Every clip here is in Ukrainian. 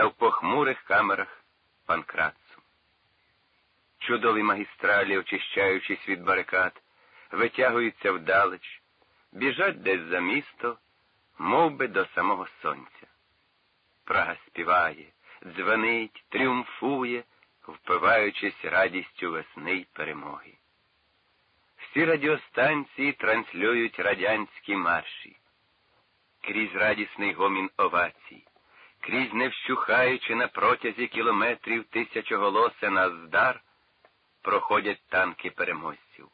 та в похмурих камерах панкратцу. Чудові магістралі, очищаючись від барикад, витягуються вдалеч, біжать десь за місто, мов би до самого сонця. Прага співає, дзвонить, тріумфує, впиваючись радістю весни й перемоги. Всі радіостанції транслюють радянські марші, крізь радісний гомін овацій, крізь не вщухаючи на протязі кілометрів тисячоголосе наздар, проходять танки переможців.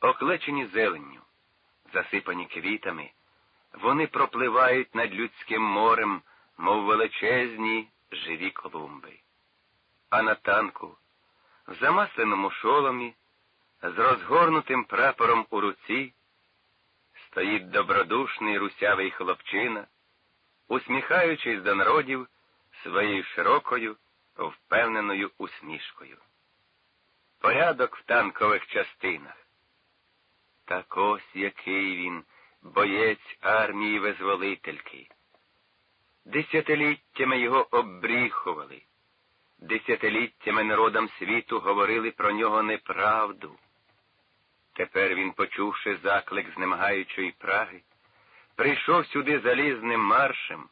Оклечені зеленню, засипані квітами, вони пропливають над людським морем, мов величезні живі колумби. А на танку, в замасленому шоломі, з розгорнутим прапором у руці, стоїть добродушний русявий хлопчина, усміхаючись до народів своєю широкою, впевненою усмішкою. Порядок в танкових частинах. Так ось який він, боєць армії визволительки. Десятиліттями його обріхували, десятиліттями народам світу говорили про нього неправду. Тепер він, почувши заклик знемагаючої праги, прийшов сюди залізним маршем,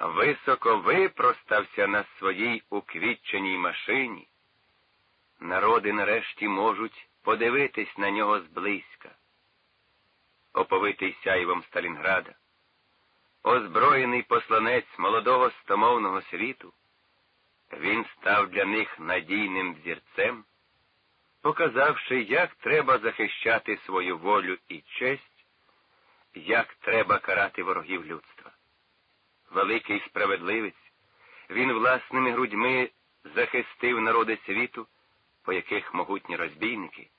високо випростався на своїй уквітченій машині. Народи нарешті можуть подивитись на нього зблизька. Оповитий сяйвом Сталінграда, озброєний посланець молодого стомовного світу, він став для них надійним зірцем, показавши, як треба захищати свою волю і честь, як треба карати ворогів людства. Великий справедливець, він власними грудьми захистив народи світу, по яких могутні розбійники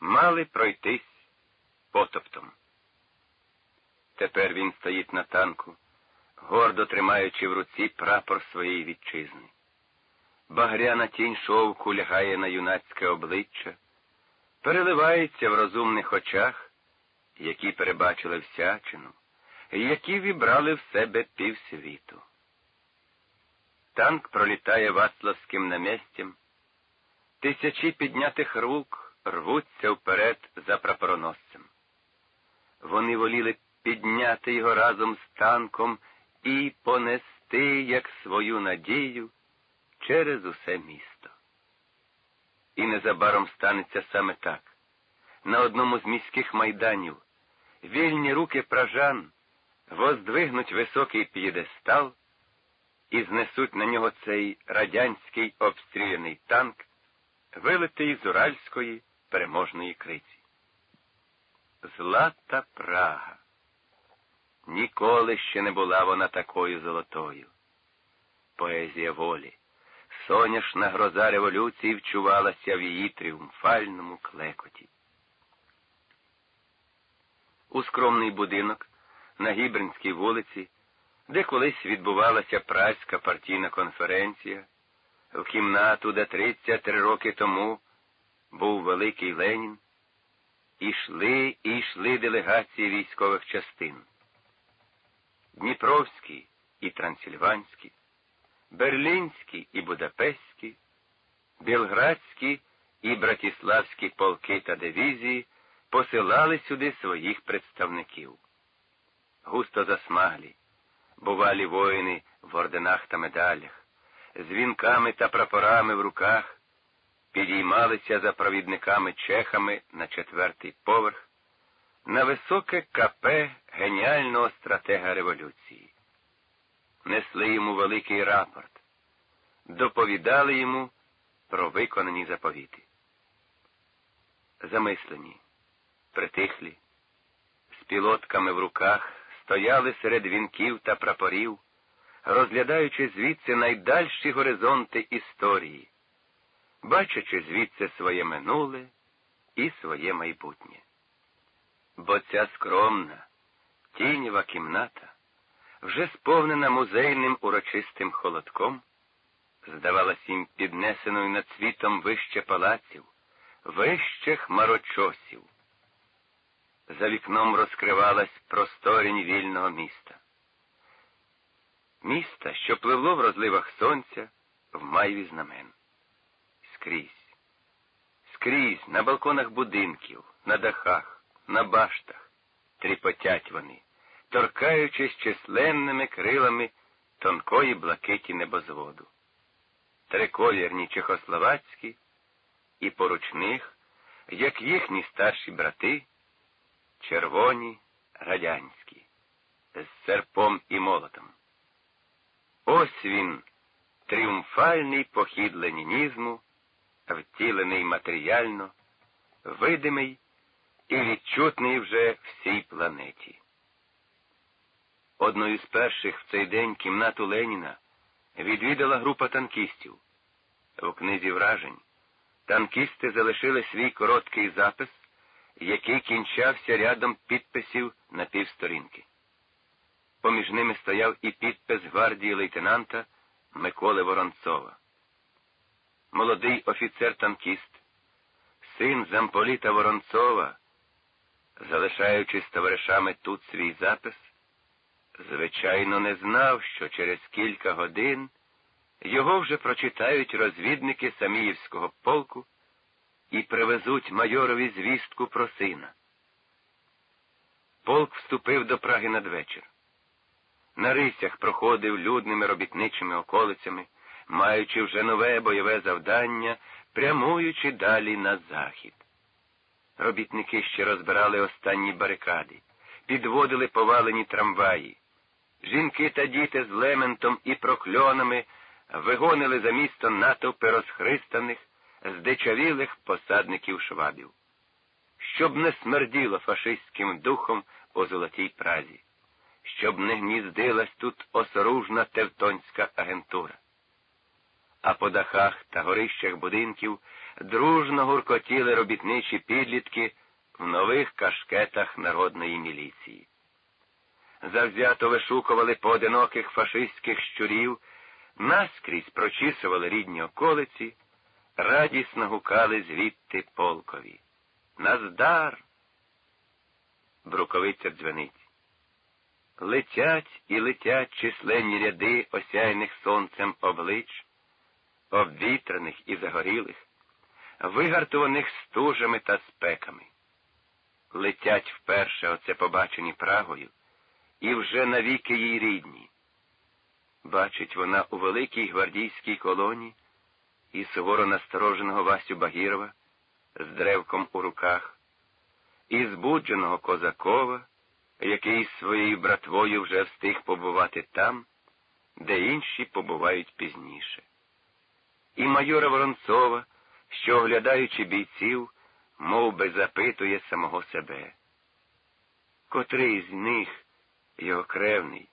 мали пройтись потоптом. Тепер він стоїть на танку, гордо тримаючи в руці прапор своєї вітчизни. Багряна тінь шовку лягає на юнацьке обличчя, переливається в розумних очах, які перебачили всячину, які вібрали в себе півсвіту. Танк пролітає Вацлавським наместям, тисячі піднятих рук рвуться вперед за прапороносцем. Вони воліли підняти його разом з танком і понести як свою надію через усе місто. І незабаром станеться саме так. На одному з міських майданів вільні руки пражан воздвигнуть високий п'єдестал і знесуть на нього цей радянський обстріляний танк, вилитий з Уральської переможної криці. Злата Прага. Ніколи ще не була вона такою золотою. Поезія волі, соняшна гроза революції вчувалася в її тріумфальному клекоті. У скромний будинок на Гібринській вулиці, де колись відбувалася праська партійна конференція, в кімнату, де 33 роки тому був великий Ленін, ішли і йшли делегації військових частин. Дніпровські і Трансильванські, Берлінські і Будапештські, Білградські і Братіславські полки та дивізії посилали сюди своїх представників. Густо засмаглі, бувалі воїни в орденах та медалях, з вінками та прапорами в руках, підіймалися за провідниками чехами на четвертий поверх, на високе капе геніального стратега революції. Несли йому великий рапорт, доповідали йому про виконані заповіти. Замислені, притихлі, з пілотками в руках стояли серед вінків та прапорів, розглядаючи звідси найдальші горизонти історії, бачачи звідси своє минуле і своє майбутнє. Бо ця скромна, тінєва кімната, вже сповнена музейним урочистим холодком, здавалась їм піднесеною над світом вище палаців, вище хмарочосів. За вікном розкривалась просторінь вільного міста. міста, що пливло в розливах сонця в майві знамен. Скрізь, скрізь, на балконах будинків, на дахах, на баштах тріпотять вони, торкаючись численними крилами тонкої блакиті небозводу. Триколірні чехословацькі і поруч них, як їхні старші брати, червоні радянські, з серпом і молотом. Ось він, тріумфальний похід ленінізму, втілений матеріально, видимий і відчутний вже всій планеті. Одною з перших в цей день кімнату Леніна відвідала група танкістів. У книзі вражень танкісти залишили свій короткий запис, який кінчався рядом підписів на півсторінки. Поміж ними стояв і підпис гвардії лейтенанта Миколи Воронцова. Молодий офіцер-танкіст, син замполіта Воронцова, залишаючи товаришами тут свій запис, звичайно, не знав, що через кілька годин його вже прочитають розвідники Саміївського полку і привезуть майорові звістку про сина. Полк вступив до Праги надвечір. На рисях проходив людними робітничими околицями, маючи вже нове бойове завдання, прямуючи далі на захід. Робітники ще розбирали останні барикади, підводили повалені трамваї. Жінки та діти з лементом і прокльонами вигонили за місто натовпи розхристаних, здичавілих посадників швабів, щоб не смерділо фашистським духом у золотій празі, щоб не гніздилась тут осоружна тевтонська агентура. А по дахах та горищах будинків дружно гуркотіли робітничі підлітки в нових кашкетах народної міліції. Завзято вишукували поодиноких фашистських щурів, наскрізь прочісували рідні околиці, радісно гукали звідти полкові. Наздар! Бруковиця дзвенить. Летять і летять численні ряди осяйних сонцем облич, обвітрених і загорілих, вигартуваних стужами та спеками. Летять вперше оце побачені Прагою, і вже навіки їй рідні. Бачить вона у великій гвардійській колоні і суворо настороженого Васю Багірова з древком у руках, і збудженого Козакова, який своєю братвою вже встиг побувати там, де інші побувають пізніше. І майора Воронцова, що, оглядаючи бійців, мов би запитує самого себе. Котрий з них його кревний,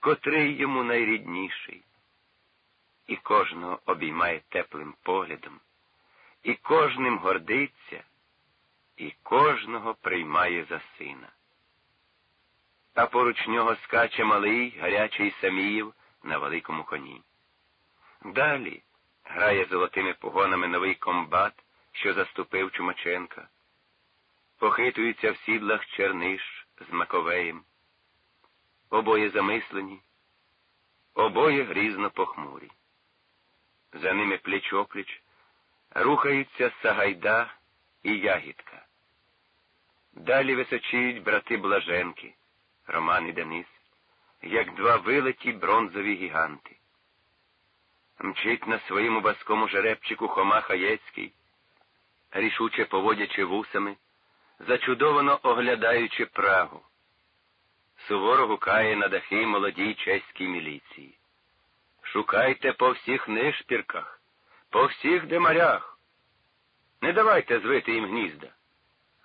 котрий йому найрідніший, і кожного обіймає теплим поглядом, і кожним гордиться, і кожного приймає за сина. А поруч нього скаче малий гарячий Саміїв на великому коні. Далі грає золотими погонами новий комбат, що заступив Чумаченка. Похитується в сідлах черниш з Маковеєм. Обоє замислені, обоє грізно похмурі. За ними пліч опліч рухаються Сагайда і Ягідка. Далі височіють брати Блаженки, Роман і Денис, як два вилеті бронзові гіганти. Мчить на своєму баскому жеребчику Хома Хаєцький, рішуче поводячи вусами, зачудовано оглядаючи Прагу. Суворо гукає на дахи молодій чеській міліції. Шукайте по всіх нишпірках, по всіх демарях. Не давайте звити їм гнізда.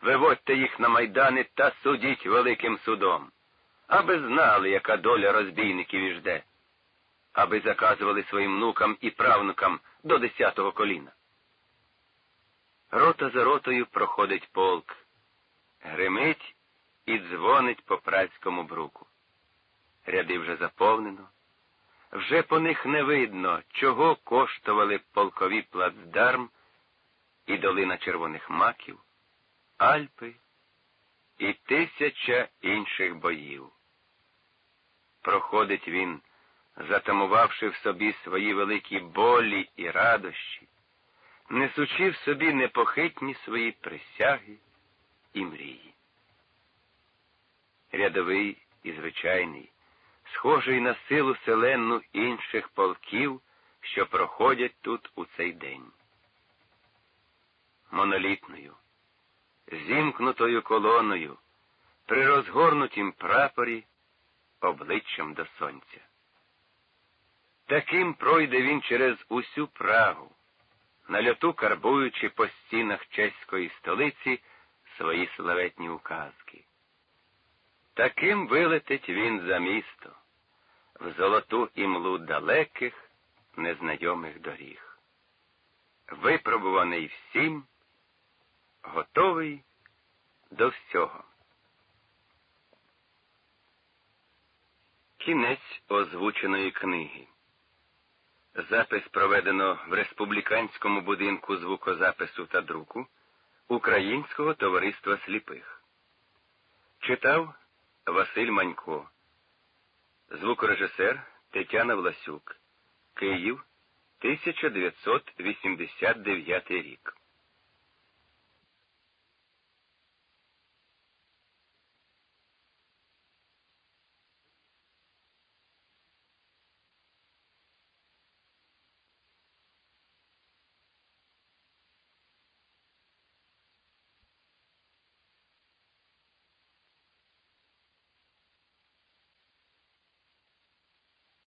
Виводьте їх на майдани та судіть великим судом, аби знали, яка доля розбійників і жде, аби заказували своїм внукам і правнукам до десятого коліна. Рота за ротою проходить полк, гримить і дзвонить по працькому бруку. Ряди вже заповнено. Вже по них не видно, чого коштували полкові плацдарм і долина червоних маків, Альпи і тисяча інших боїв. Проходить він затамувавши в собі свої великі болі і радощі, несучи в собі непохитні свої присяги і мрії. Рядовий і звичайний, схожий на силу селенну інших полків, що проходять тут у цей день. Монолітною, зімкнутою колоною, при розгорнутім прапорі обличчям до сонця. Таким пройде він через усю Прагу, на льоту карбуючи по стінах чеської столиці свої славетні указки. Таким вилетить він за місто, в золоту імлу далеких, незнайомих доріг. Випробуваний всім, готовий до всього. Кінець озвученої книги. Запис проведено в республіканському будинку звукозапису та друку Українського товариства сліпих. Читав Василь Манько, звукорежисер Тетяна Власюк, Київ, 1989 рік.